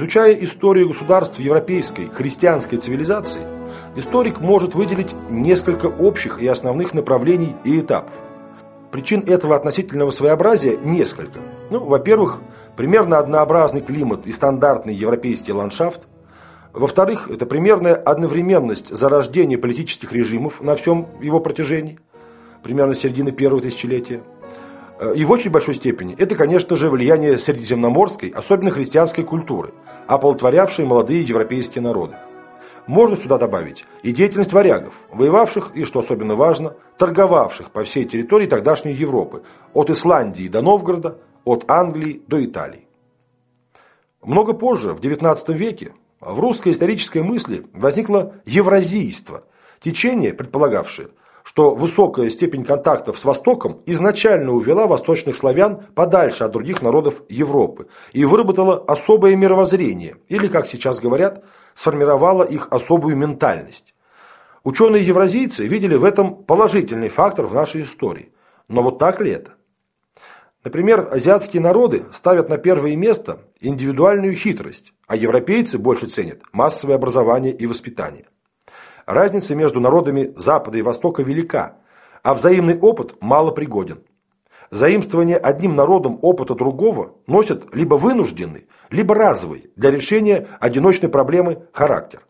Изучая историю государств европейской христианской цивилизации, историк может выделить несколько общих и основных направлений и этапов. Причин этого относительного своеобразия несколько. Ну, во-первых, примерно однообразный климат и стандартный европейский ландшафт. Во-вторых, это примерная одновременность зарождения политических режимов на всем его протяжении, примерно середины первого тысячелетия. Э, и в очень большой степени это, конечно же, влияние средиземноморской, особенно христианской культуры, оплодотворявшей молодые европейские народы. Можно сюда добавить и деятельность варягов, воевавших и, что особенно важно, торговавших по всей территории тогдашней Европы, от Исландии до Новгорода, от Англии до Италии. Много позже, в XIX веке, в русской исторической мысли возникло евразийство, течение, предполагавшее, что высокая степень контактов с Востоком изначально увела восточных славян подальше от других народов Европы и выработала особое мировоззрение, или, как сейчас говорят, сформировала их особую ментальность. Ученые-евразийцы видели в этом положительный фактор в нашей истории. Но вот так ли это? Например, азиатские народы ставят на первое место индивидуальную хитрость, а европейцы больше ценят массовое образование и воспитание. Разница между народами Запада и Востока велика, а взаимный опыт мало пригоден. Заимствование одним народом опыта другого носит либо вынужденный, либо разовый для решения одиночной проблемы характер.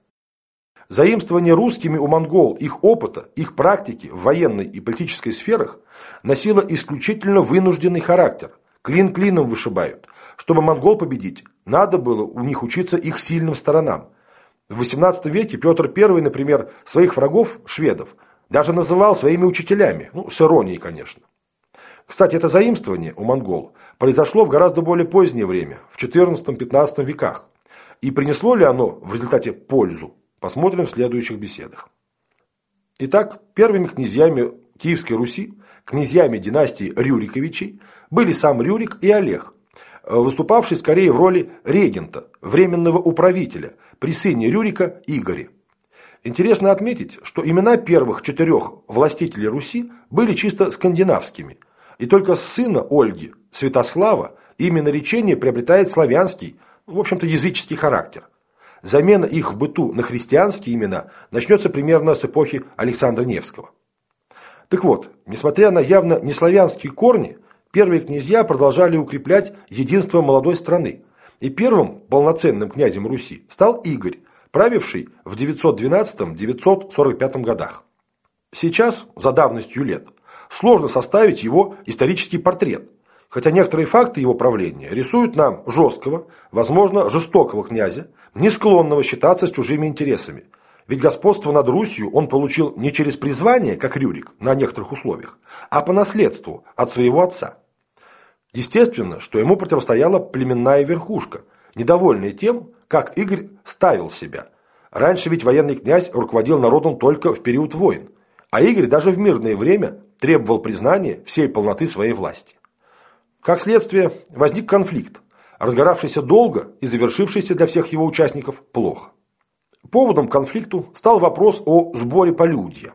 Заимствование русскими у монгол их опыта, их практики в военной и политической сферах носило исключительно вынужденный характер. Клин клином вышибают. Чтобы монгол победить, надо было у них учиться их сильным сторонам – в XVIII веке Петр I, например, своих врагов, шведов, даже называл своими учителями, ну, с иронией, конечно. Кстати, это заимствование у монгол произошло в гораздо более позднее время, в XIV-XV веках. И принесло ли оно в результате пользу, посмотрим в следующих беседах. Итак, первыми князьями Киевской Руси, князьями династии Рюриковичей, были сам Рюрик и Олег, выступавший скорее в роли регента, временного управителя – при сыне Рюрика Игоре. Интересно отметить, что имена первых четырех властителей Руси были чисто скандинавскими, и только сына Ольги, Святослава, имя наречения приобретает славянский, в общем-то языческий характер. Замена их в быту на христианские имена начнется примерно с эпохи Александра Невского. Так вот, несмотря на явно неславянские корни, первые князья продолжали укреплять единство молодой страны, и первым полноценным князем Руси стал Игорь, правивший в 912-945 годах. Сейчас, за давностью лет, сложно составить его исторический портрет, хотя некоторые факты его правления рисуют нам жесткого, возможно, жестокого князя, не склонного считаться с чужими интересами. Ведь господство над Русью он получил не через призвание, как Рюрик, на некоторых условиях, а по наследству от своего отца. Естественно, что ему противостояла племенная верхушка, недовольная тем, как Игорь ставил себя. Раньше ведь военный князь руководил народом только в период войн, а Игорь даже в мирное время требовал признания всей полноты своей власти. Как следствие, возник конфликт, разгоравшийся долго и завершившийся для всех его участников плохо. Поводом к конфликту стал вопрос о сборе полюдья.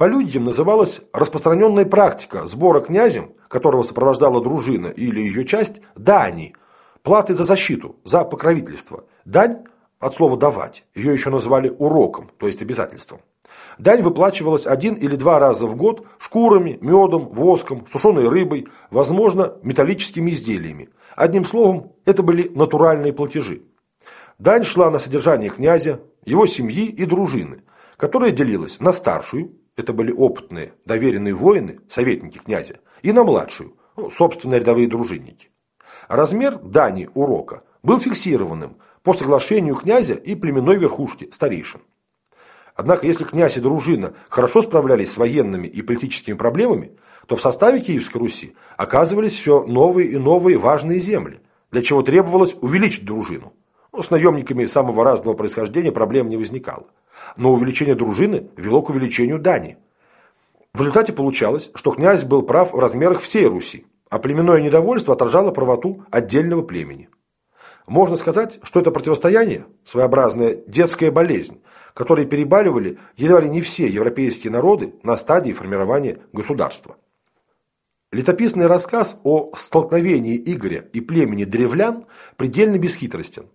Полюдьем называлась распространенная практика сбора князем, которого сопровождала дружина или ее часть, дани, платы за защиту, за покровительство. Дань от слова «давать», ее еще называли уроком, то есть обязательством. Дань выплачивалась один или два раза в год шкурами, медом, воском, сушеной рыбой, возможно, металлическими изделиями. Одним словом, это были натуральные платежи. Дань шла на содержание князя, его семьи и дружины, которая делилась на старшую, это были опытные, доверенные воины, советники князя, и на младшую, ну, собственно, рядовые дружинники. Размер дани урока был фиксированным по соглашению князя и племенной верхушки старейшин. Однако, если князь и дружина хорошо справлялись с военными и политическими проблемами, то в составе Киевской Руси оказывались все новые и новые важные земли, для чего требовалось увеличить дружину. Ну, с наемниками самого разного происхождения проблем не возникало но увеличение дружины вело к увеличению дани. В результате получалось, что князь был прав в размерах всей Руси, а племенное недовольство отражало правоту отдельного племени. Можно сказать, что это противостояние – своеобразная детская болезнь, которой перебаливали едва ли не все европейские народы на стадии формирования государства. Летописный рассказ о столкновении Игоря и племени древлян предельно бесхитростен.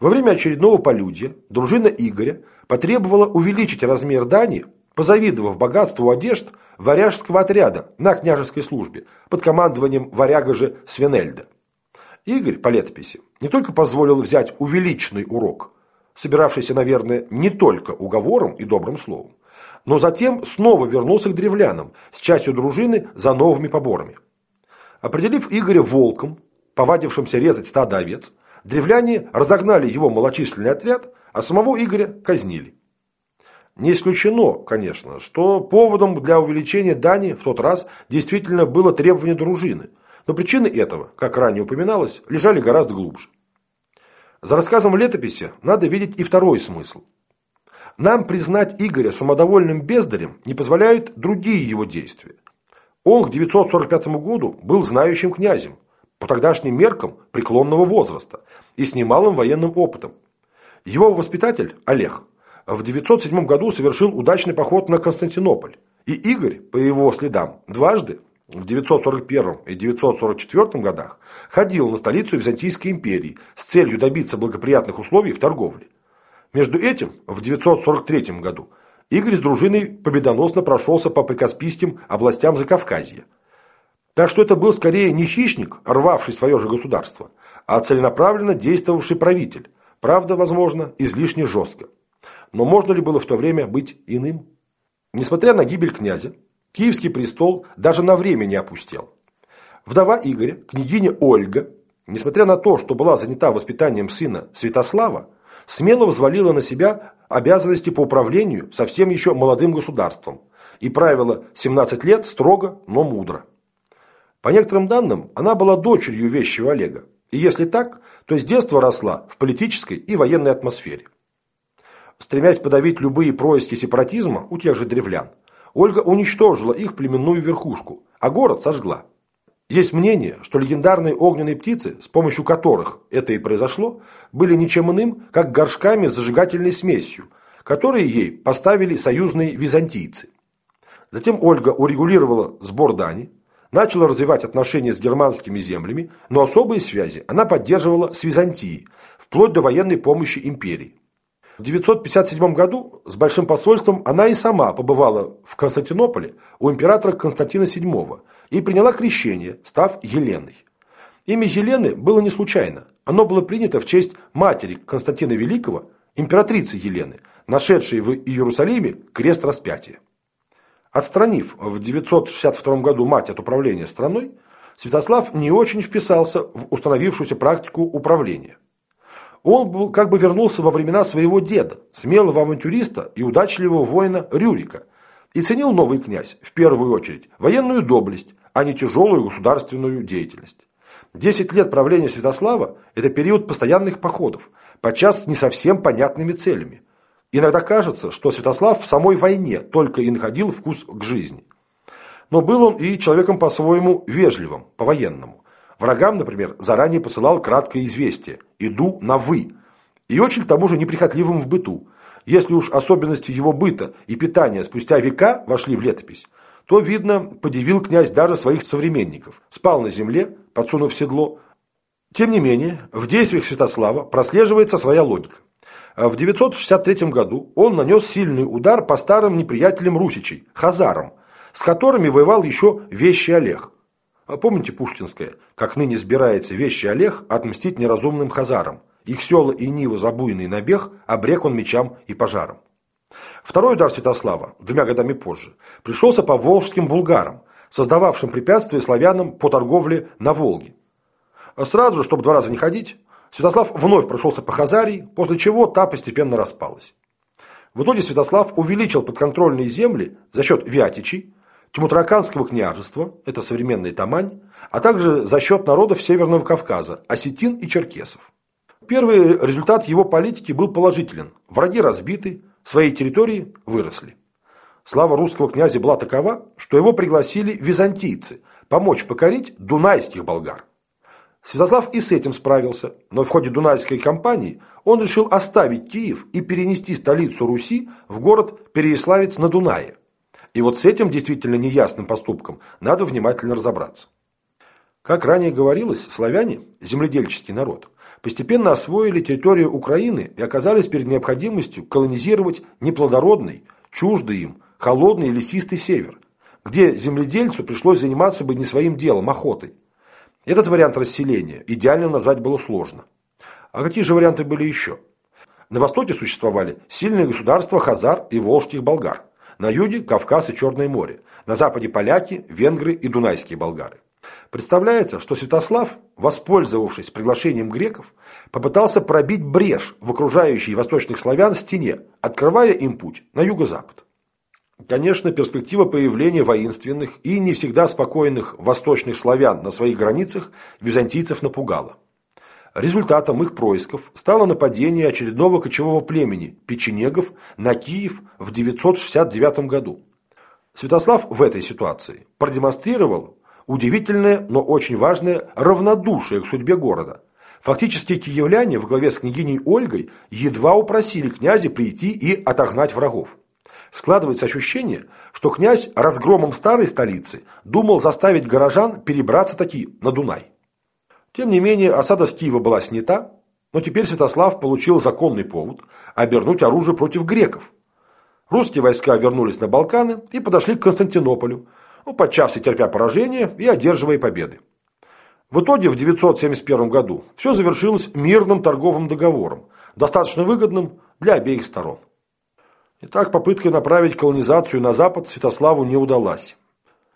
Во время очередного полюдья дружина Игоря потребовала увеличить размер дани, позавидовав богатству одежд варяжского отряда на княжеской службе под командованием варяга же Свенельда. Игорь, по летописи, не только позволил взять увеличенный урок, собиравшийся, наверное, не только уговором и добрым словом, но затем снова вернулся к древлянам с частью дружины за новыми поборами. Определив Игоря волком, повадившимся резать стадо овец, древляне разогнали его малочисленный отряд, а самого Игоря казнили. Не исключено, конечно, что поводом для увеличения дани в тот раз действительно было требование дружины, но причины этого, как ранее упоминалось, лежали гораздо глубже. За рассказом летописи надо видеть и второй смысл. Нам признать Игоря самодовольным бездарем не позволяют другие его действия. Он к 945 году был знающим князем, по тогдашним меркам преклонного возраста и с немалым военным опытом. Его воспитатель, Олег, в 907 году совершил удачный поход на Константинополь, и Игорь, по его следам, дважды, в 941 и 944 годах, ходил на столицу Византийской империи с целью добиться благоприятных условий в торговле. Между этим, в 943 году, Игорь с дружиной победоносно прошелся по прикаспийским областям Закавказья. Так что это был скорее не хищник, рвавший свое же государство, а целенаправленно действовавший правитель, правда, возможно, излишне жестко. Но можно ли было в то время быть иным? Несмотря на гибель князя, Киевский престол даже на время не опустел. Вдова Игоря, княгиня Ольга, несмотря на то, что была занята воспитанием сына Святослава, смело взвалила на себя обязанности по управлению совсем еще молодым государством и правила 17 лет строго, но мудро. По некоторым данным, она была дочерью вещего Олега, и если так, то с детства росла в политической и военной атмосфере. Стремясь подавить любые происки сепаратизма у тех же древлян, Ольга уничтожила их племенную верхушку, а город сожгла. Есть мнение, что легендарные огненные птицы, с помощью которых это и произошло, были ничем иным, как горшками с зажигательной смесью, которые ей поставили союзные византийцы. Затем Ольга урегулировала сбор дани, начала развивать отношения с германскими землями, но особые связи она поддерживала с Византией, вплоть до военной помощи империи. В 957 году с большим посольством она и сама побывала в Константинополе у императора Константина VII и приняла крещение, став Еленой. Имя Елены было не случайно. Оно было принято в честь матери Константина Великого, императрицы Елены, нашедшей в Иерусалиме крест распятия. Отстранив в 962 году мать от управления страной, Святослав не очень вписался в установившуюся практику управления он был, как бы вернулся во времена своего деда, смелого авантюриста и удачливого воина Рюрика, и ценил новый князь, в первую очередь, военную доблесть, а не тяжелую государственную деятельность. Десять лет правления Святослава – это период постоянных походов, подчас с не совсем понятными целями. Иногда кажется, что Святослав в самой войне только и находил вкус к жизни. Но был он и человеком по-своему вежливым, по-военному. Врагам, например, заранее посылал краткое известие «иду на «вы». И очень к тому же неприхотливым в быту. Если уж особенности его быта и питания спустя века вошли в летопись, то, видно, подивил князь даже своих современников. Спал на земле, подсунув седло. Тем не менее, в действиях Святослава прослеживается своя логика. В 963 году он нанес сильный удар по старым неприятелям русичей, хазарам, с которыми воевал еще Вещий Олег. А помните Пушкинское, как ныне сбирается вещи Олег отмстить неразумным хазарам? Их села и Нива забуйный набег обрек он мечам и пожарам. Второй удар Святослава, двумя годами позже, пришелся по волжским булгарам, создававшим препятствия славянам по торговле на Волге. Сразу же, чтобы два раза не ходить, Святослав вновь прошелся по Хазарии, после чего та постепенно распалась. В итоге Святослав увеличил подконтрольные земли за счет вятичей, Тимутраканского княжества, это современный Тамань, а также за счет народов Северного Кавказа, осетин и черкесов. Первый результат его политики был положителен. Враги разбиты, свои территории выросли. Слава русского князя была такова, что его пригласили византийцы помочь покорить дунайских болгар. Святослав и с этим справился, но в ходе Дунайской кампании он решил оставить Киев и перенести столицу Руси в город Переяславец на Дунае. И вот с этим действительно неясным поступком надо внимательно разобраться. Как ранее говорилось, славяне, земледельческий народ, постепенно освоили территорию Украины и оказались перед необходимостью колонизировать неплодородный, чуждый им, холодный лесистый север, где земледельцу пришлось заниматься бы не своим делом, охотой. Этот вариант расселения идеально назвать было сложно. А какие же варианты были еще? На востоке существовали сильные государства Хазар и Волжских болгар. На юге – Кавказ и Черное море. На западе – поляки, венгры и дунайские болгары. Представляется, что Святослав, воспользовавшись приглашением греков, попытался пробить брешь в окружающей восточных славян стене, открывая им путь на юго-запад. Конечно, перспектива появления воинственных и не всегда спокойных восточных славян на своих границах византийцев напугала. Результатом их происков стало нападение очередного кочевого племени – печенегов на Киев в 969 году. Святослав в этой ситуации продемонстрировал удивительное, но очень важное равнодушие к судьбе города. Фактически киевляне во главе с княгиней Ольгой едва упросили князя прийти и отогнать врагов. Складывается ощущение, что князь разгромом старой столицы думал заставить горожан перебраться таки на Дунай. Тем не менее, осада с Киева была снята, но теперь Святослав получил законный повод обернуть оружие против греков. Русские войска вернулись на Балканы и подошли к Константинополю, ну, подчас и терпя поражение и одерживая победы. В итоге в 971 году все завершилось мирным торговым договором, достаточно выгодным для обеих сторон. Итак, попытка направить колонизацию на запад Святославу не удалась.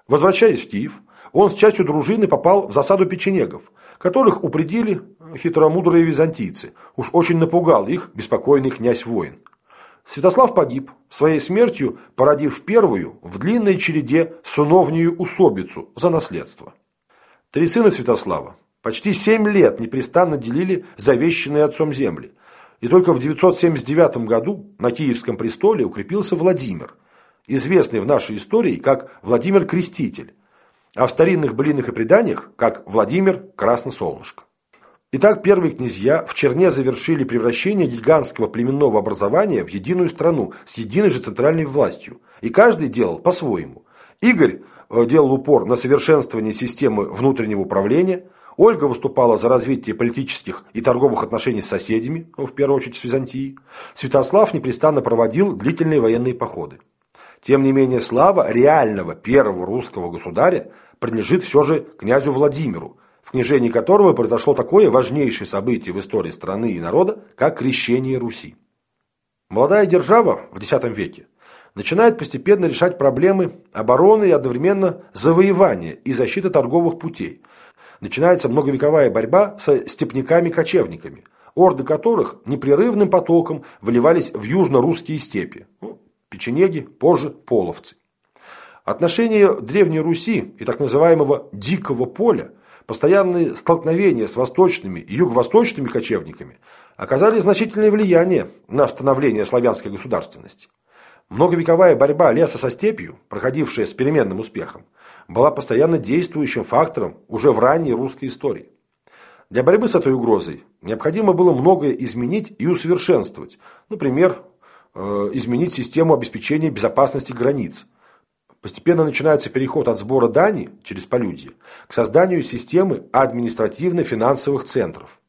Возвращаясь в Киев, он с частью дружины попал в засаду печенегов, которых упредили хитромудрые византийцы. Уж очень напугал их беспокойный князь-воин. Святослав погиб, своей смертью породив первую в длинной череде сыновнюю усобицу за наследство. Три сына Святослава почти семь лет непрестанно делили завещанные отцом земли. И только в 979 году на Киевском престоле укрепился Владимир, известный в нашей истории как Владимир Креститель, а в старинных былинах и преданиях как Владимир Красносолнышко. Итак, первые князья в Черне завершили превращение гигантского племенного образования в единую страну с единой же центральной властью. И каждый делал по-своему. Игорь э, делал упор на совершенствование системы внутреннего управления, Ольга выступала за развитие политических и торговых отношений с соседями, ну, в первую очередь с Византией. Святослав непрестанно проводил длительные военные походы. Тем не менее, слава реального первого русского государя принадлежит все же князю Владимиру, в княжении которого произошло такое важнейшее событие в истории страны и народа, как крещение Руси. Молодая держава в X веке начинает постепенно решать проблемы обороны и одновременно завоевания и защиты торговых путей. Начинается многовековая борьба со степняками-кочевниками, орды которых непрерывным потоком выливались в южно-русские степи. Ну, печенеги, позже половцы. Отношения Древней Руси и так называемого «дикого поля» Постоянные столкновения с восточными и юго-восточными кочевниками оказали значительное влияние на становление славянской государственности. Многовековая борьба леса со степью, проходившая с переменным успехом, была постоянно действующим фактором уже в ранней русской истории. Для борьбы с этой угрозой необходимо было многое изменить и усовершенствовать. Например, э, изменить систему обеспечения безопасности границ, Постепенно начинается переход от сбора дани через полюдье к созданию системы административно-финансовых центров.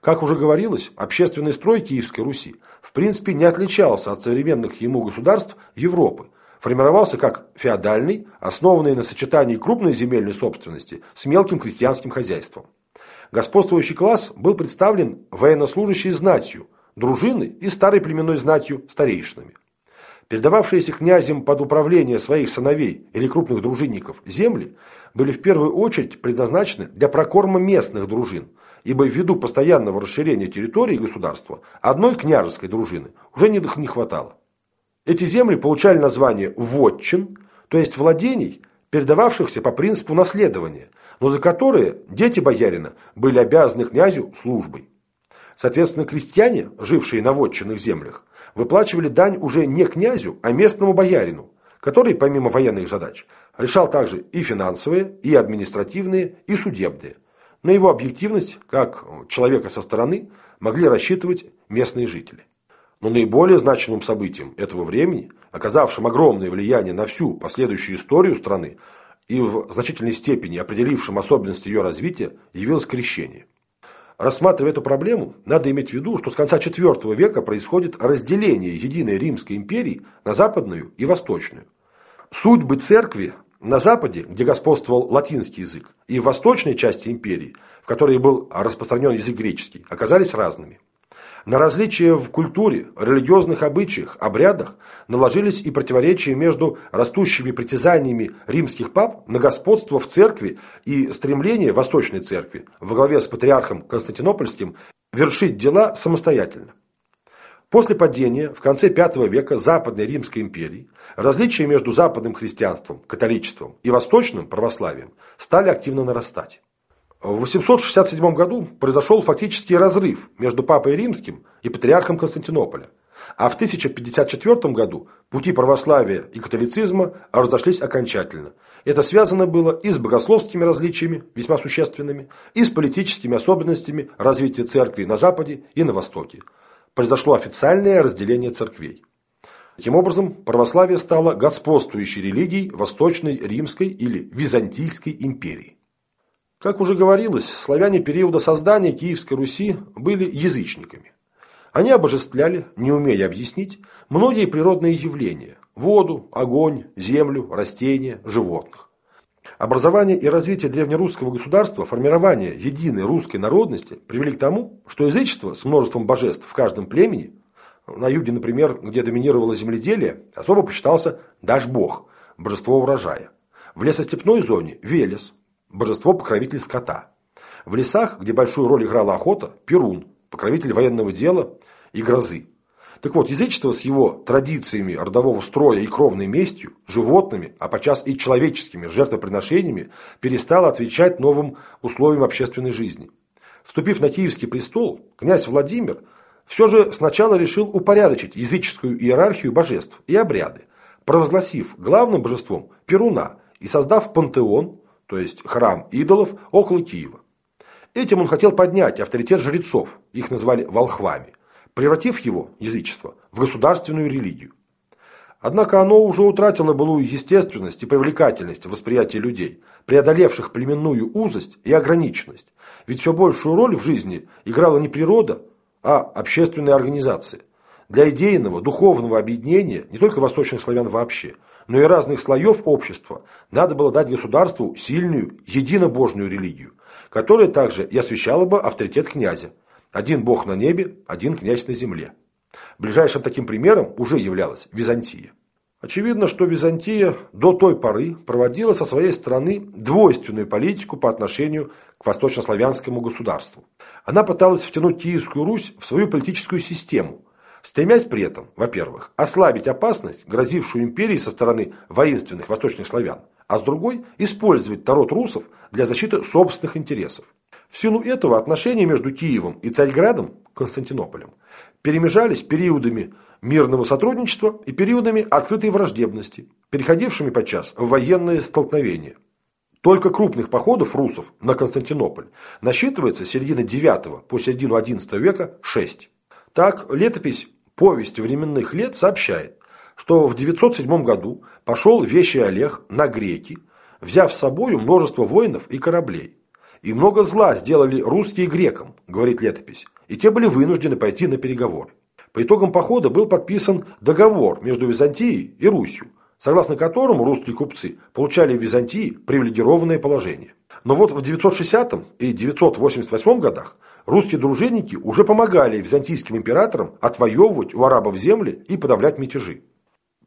Как уже говорилось, общественный строй Киевской Руси в принципе не отличался от современных ему государств Европы, формировался как феодальный, основанный на сочетании крупной земельной собственности с мелким крестьянским хозяйством. Господствующий класс был представлен военнослужащей знатью, дружиной и старой племенной знатью старейшинами. Передававшиеся князем под управление своих сыновей или крупных дружинников земли были в первую очередь предназначены для прокорма местных дружин, ибо ввиду постоянного расширения территории государства одной княжеской дружины уже не хватало. Эти земли получали название «вотчин», то есть владений, передававшихся по принципу наследования, но за которые дети боярина были обязаны князю службой. Соответственно, крестьяне, жившие на вотчинных землях, выплачивали дань уже не князю, а местному боярину, который, помимо военных задач, решал также и финансовые, и административные, и судебные. На его объективность, как человека со стороны, могли рассчитывать местные жители. Но наиболее значимым событием этого времени, оказавшим огромное влияние на всю последующую историю страны и в значительной степени определившим особенности ее развития, явилось крещение. Рассматривая эту проблему, надо иметь в виду, что с конца IV века происходит разделение единой Римской империи на западную и восточную. Судьбы церкви на западе, где господствовал латинский язык, и в восточной части империи, в которой был распространен язык греческий, оказались разными. На различия в культуре, религиозных обычаях, обрядах наложились и противоречия между растущими притязаниями римских пап на господство в церкви и стремление Восточной церкви во главе с патриархом Константинопольским вершить дела самостоятельно. После падения в конце V века Западной Римской империи различия между западным христианством, католичеством и восточным православием стали активно нарастать. В 867 году произошел фактический разрыв между Папой Римским и Патриархом Константинополя, а в 1054 году пути православия и католицизма разошлись окончательно. Это связано было и с богословскими различиями, весьма существенными, и с политическими особенностями развития церкви на Западе и на Востоке. Произошло официальное разделение церквей. Таким образом, православие стало господствующей религией Восточной Римской или Византийской империи. Как уже говорилось, славяне периода создания Киевской Руси были язычниками. Они обожествляли, не умея объяснить, многие природные явления – воду, огонь, землю, растения, животных. Образование и развитие древнерусского государства, формирование единой русской народности привели к тому, что язычество с множеством божеств в каждом племени, на юге, например, где доминировало земледелие, особо почитался Даш-Бог, божество урожая. В лесостепной зоне – Велес, божество-покровитель скота. В лесах, где большую роль играла охота, Перун, покровитель военного дела и грозы. Так вот, язычество с его традициями родового строя и кровной местью, животными, а подчас и человеческими жертвоприношениями, перестало отвечать новым условиям общественной жизни. Вступив на Киевский престол, князь Владимир все же сначала решил упорядочить языческую иерархию божеств и обряды, провозгласив главным божеством Перуна и создав пантеон, то есть храм идолов, около Киева. Этим он хотел поднять авторитет жрецов, их назвали волхвами, превратив его, язычество, в государственную религию. Однако оно уже утратило былую естественность и привлекательность в восприятии людей, преодолевших племенную узость и ограниченность. Ведь все большую роль в жизни играла не природа, а общественная организация. Для идейного, духовного объединения не только восточных славян вообще – но и разных слоев общества, надо было дать государству сильную, единобожную религию, которая также и освещала бы авторитет князя. Один бог на небе, один князь на земле. Ближайшим таким примером уже являлась Византия. Очевидно, что Византия до той поры проводила со своей стороны двойственную политику по отношению к восточнославянскому государству. Она пыталась втянуть Киевскую Русь в свою политическую систему – стремясь при этом, во-первых, ослабить опасность, грозившую империи со стороны воинственных восточных славян, а с другой – использовать народ русов для защиты собственных интересов. В силу этого отношения между Киевом и Царьградом, Константинополем, перемежались периодами мирного сотрудничества и периодами открытой враждебности, переходившими подчас в военные столкновения. Только крупных походов русов на Константинополь насчитывается с середины IX по середину XI века 6. Так, летопись «Повесть временных лет» сообщает, что в 907 году пошел Вещий Олег на греки, взяв с собою множество воинов и кораблей. И много зла сделали русские грекам, говорит летопись, и те были вынуждены пойти на переговоры. По итогам похода был подписан договор между Византией и Русью, согласно которому русские купцы получали в Византии привилегированное положение. Но вот в 960 и 988 годах русские дружинники уже помогали византийским императорам отвоевывать у арабов земли и подавлять мятежи.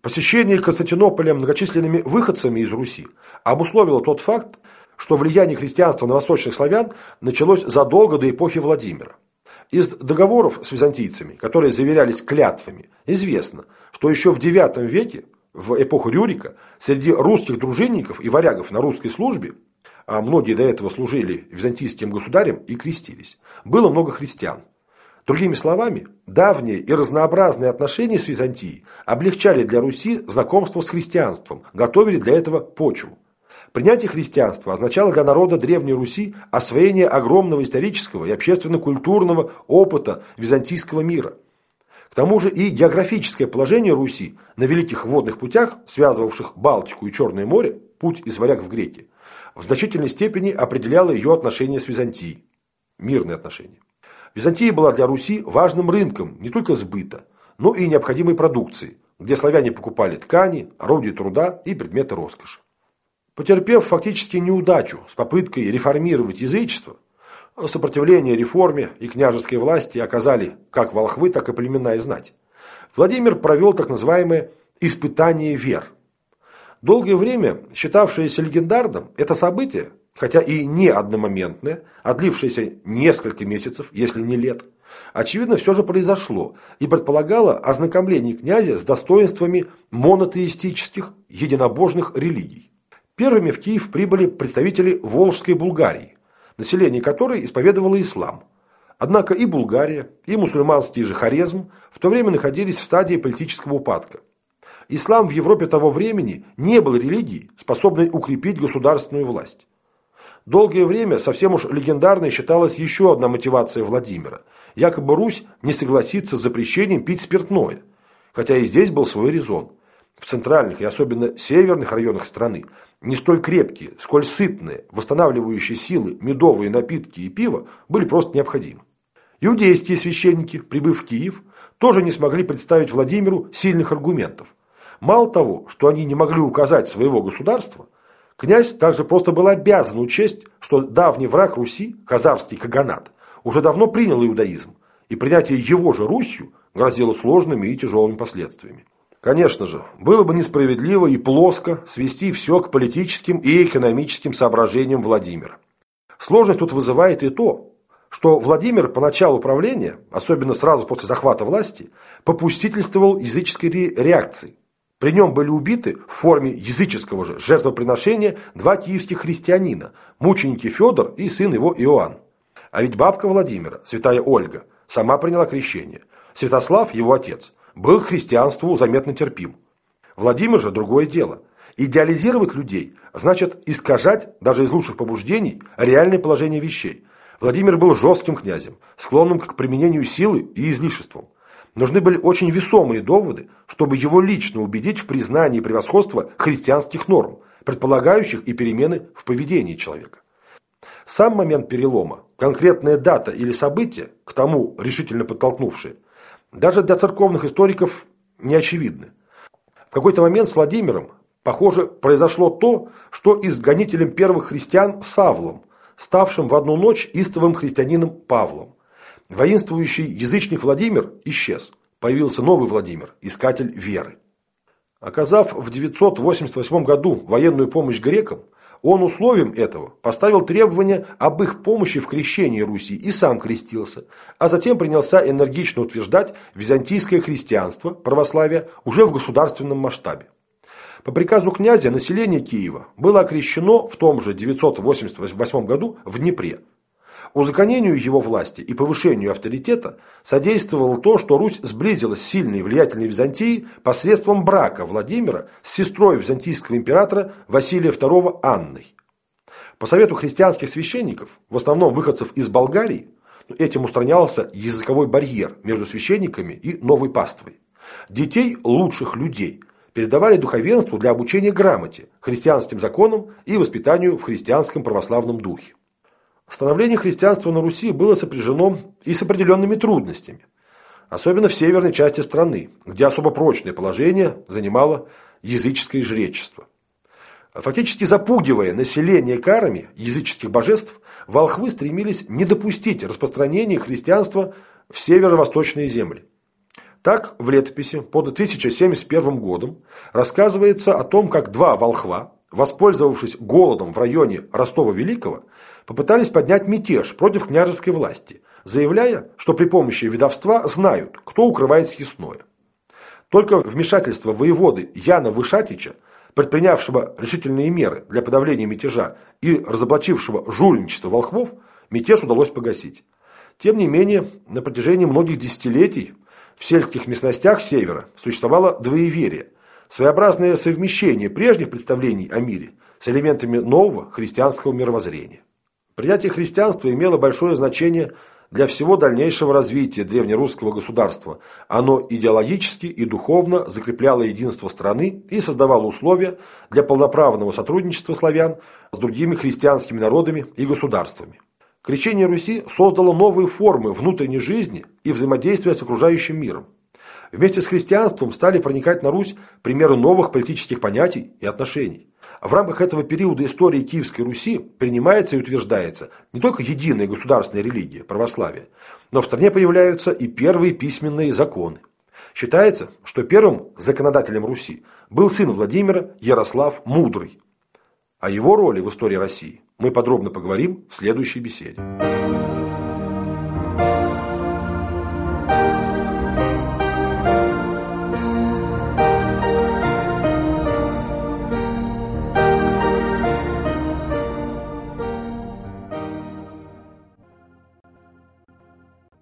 Посещение Константинополя многочисленными выходцами из Руси обусловило тот факт, что влияние христианства на восточных славян началось задолго до эпохи Владимира. Из договоров с византийцами, которые заверялись клятвами, известно, что еще в IX веке, в эпоху Рюрика, среди русских дружинников и варягов на русской службе а многие до этого служили византийским государям и крестились, было много христиан. Другими словами, давние и разнообразные отношения с Византией облегчали для Руси знакомство с христианством, готовили для этого почву. Принятие христианства означало для народа Древней Руси освоение огромного исторического и общественно-культурного опыта византийского мира. К тому же и географическое положение Руси на великих водных путях, связывавших Балтику и Черное море, путь из варяг в греки, в значительной степени определяло ее отношения с Византией. мирные отношения. Византия была для Руси важным рынком не только сбыта, но и необходимой продукции, где славяне покупали ткани, орудия труда и предметы роскоши. Потерпев фактически неудачу с попыткой реформировать язычество, сопротивление реформе и княжеской власти оказали как волхвы, так и племена и знать. Владимир провел так называемое «испытание вер». Долгое время считавшееся легендарным, это событие хотя и не одномоментное, а длившееся несколько месяцев, если не лет, очевидно, все же произошло и предполагало ознакомление князя с достоинствами монотеистических единобожных религий. Первыми в Киев прибыли представители Волжской Булгарии, население которой исповедовало ислам. Однако и Булгария, и мусульманский же Хорезм в то время находились в стадии политического упадка. Ислам в Европе того времени не был религией, способной укрепить государственную власть. Долгое время совсем уж легендарной считалась еще одна мотивация Владимира. Якобы Русь не согласится с запрещением пить спиртное. Хотя и здесь был свой резон. В центральных и особенно северных районах страны не столь крепкие, сколь сытные, восстанавливающие силы медовые напитки и пиво были просто необходимы. Иудейские священники, прибыв в Киев, тоже не смогли представить Владимиру сильных аргументов. Мало того, что они не могли указать своего государства, Князь также просто был обязан учесть, что давний враг Руси, казарский каганат, уже давно принял иудаизм, и принятие его же Русью грозило сложными и тяжелыми последствиями. Конечно же, было бы несправедливо и плоско свести все к политическим и экономическим соображениям Владимира. Сложность тут вызывает и то, что Владимир по началу правления, особенно сразу после захвата власти, попустительствовал языческой реакции, при нем были убиты в форме языческого же жертвоприношения два киевских христианина, мученики Федор и сын его Иоанн. А ведь бабка Владимира, святая Ольга, сама приняла крещение. Святослав, его отец, был к христианству заметно терпим. Владимир же другое дело. Идеализировать людей значит искажать, даже из лучших побуждений, реальное положение вещей. Владимир был жестким князем, склонным к применению силы и излишествам. Нужны были очень весомые доводы, чтобы его лично убедить в признании превосходства христианских норм, предполагающих и перемены в поведении человека. Сам момент перелома, конкретная дата или событие, к тому решительно подтолкнувшие, даже для церковных историков не очевидны. В какой-то момент с Владимиром, похоже, произошло то, что и с гонителем первых христиан Савлом, ставшим в одну ночь истовым христианином Павлом. Воинствующий язычник Владимир исчез. Появился новый Владимир, искатель веры. Оказав в 988 году военную помощь грекам, он условием этого поставил требование об их помощи в крещении Руси и сам крестился, а затем принялся энергично утверждать византийское христианство, православие, уже в государственном масштабе. По приказу князя население Киева было окрещено в том же 988 году в Днепре. Узаконению его власти и повышению авторитета содействовало то, что Русь сблизилась с сильной и влиятельной Византией посредством брака Владимира с сестрой византийского императора Василия II Анной. По совету христианских священников, в основном выходцев из Болгарии, этим устранялся языковой барьер между священниками и новой паствой. Детей лучших людей передавали духовенству для обучения грамоте, христианским законам и воспитанию в христианском православном духе. Становление христианства на Руси было сопряжено и с определенными трудностями. Особенно в северной части страны, где особо прочное положение занимало языческое жречество. Фактически запугивая население карами языческих божеств, волхвы стремились не допустить распространения христианства в северо-восточные земли. Так, в летописи под 1071 годом рассказывается о том, как два волхва, воспользовавшись голодом в районе Ростова-Великого, попытались поднять мятеж против княжеской власти, заявляя, что при помощи ведовства знают, кто укрывает съестное. Только вмешательство воеводы Яна Вышатича, предпринявшего решительные меры для подавления мятежа и разоблачившего жульничество волхвов, мятеж удалось погасить. Тем не менее, на протяжении многих десятилетий в сельских местностях севера существовало двоеверие, своеобразное совмещение прежних представлений о мире с элементами нового христианского мировоззрения. Принятие христианства имело большое значение для всего дальнейшего развития древнерусского государства. Оно идеологически и духовно закрепляло единство страны и создавало условия для полноправного сотрудничества славян с другими христианскими народами и государствами. Крещение Руси создало новые формы внутренней жизни и взаимодействия с окружающим миром. Вместе с христианством стали проникать на Русь примеры новых политических понятий и отношений. В рамках этого периода истории Киевской Руси принимается и утверждается не только единая государственная религия, православие, но в стране появляются и первые письменные законы. Считается, что первым законодателем Руси был сын Владимира Ярослав Мудрый. О его роли в истории России мы подробно поговорим в следующей беседе.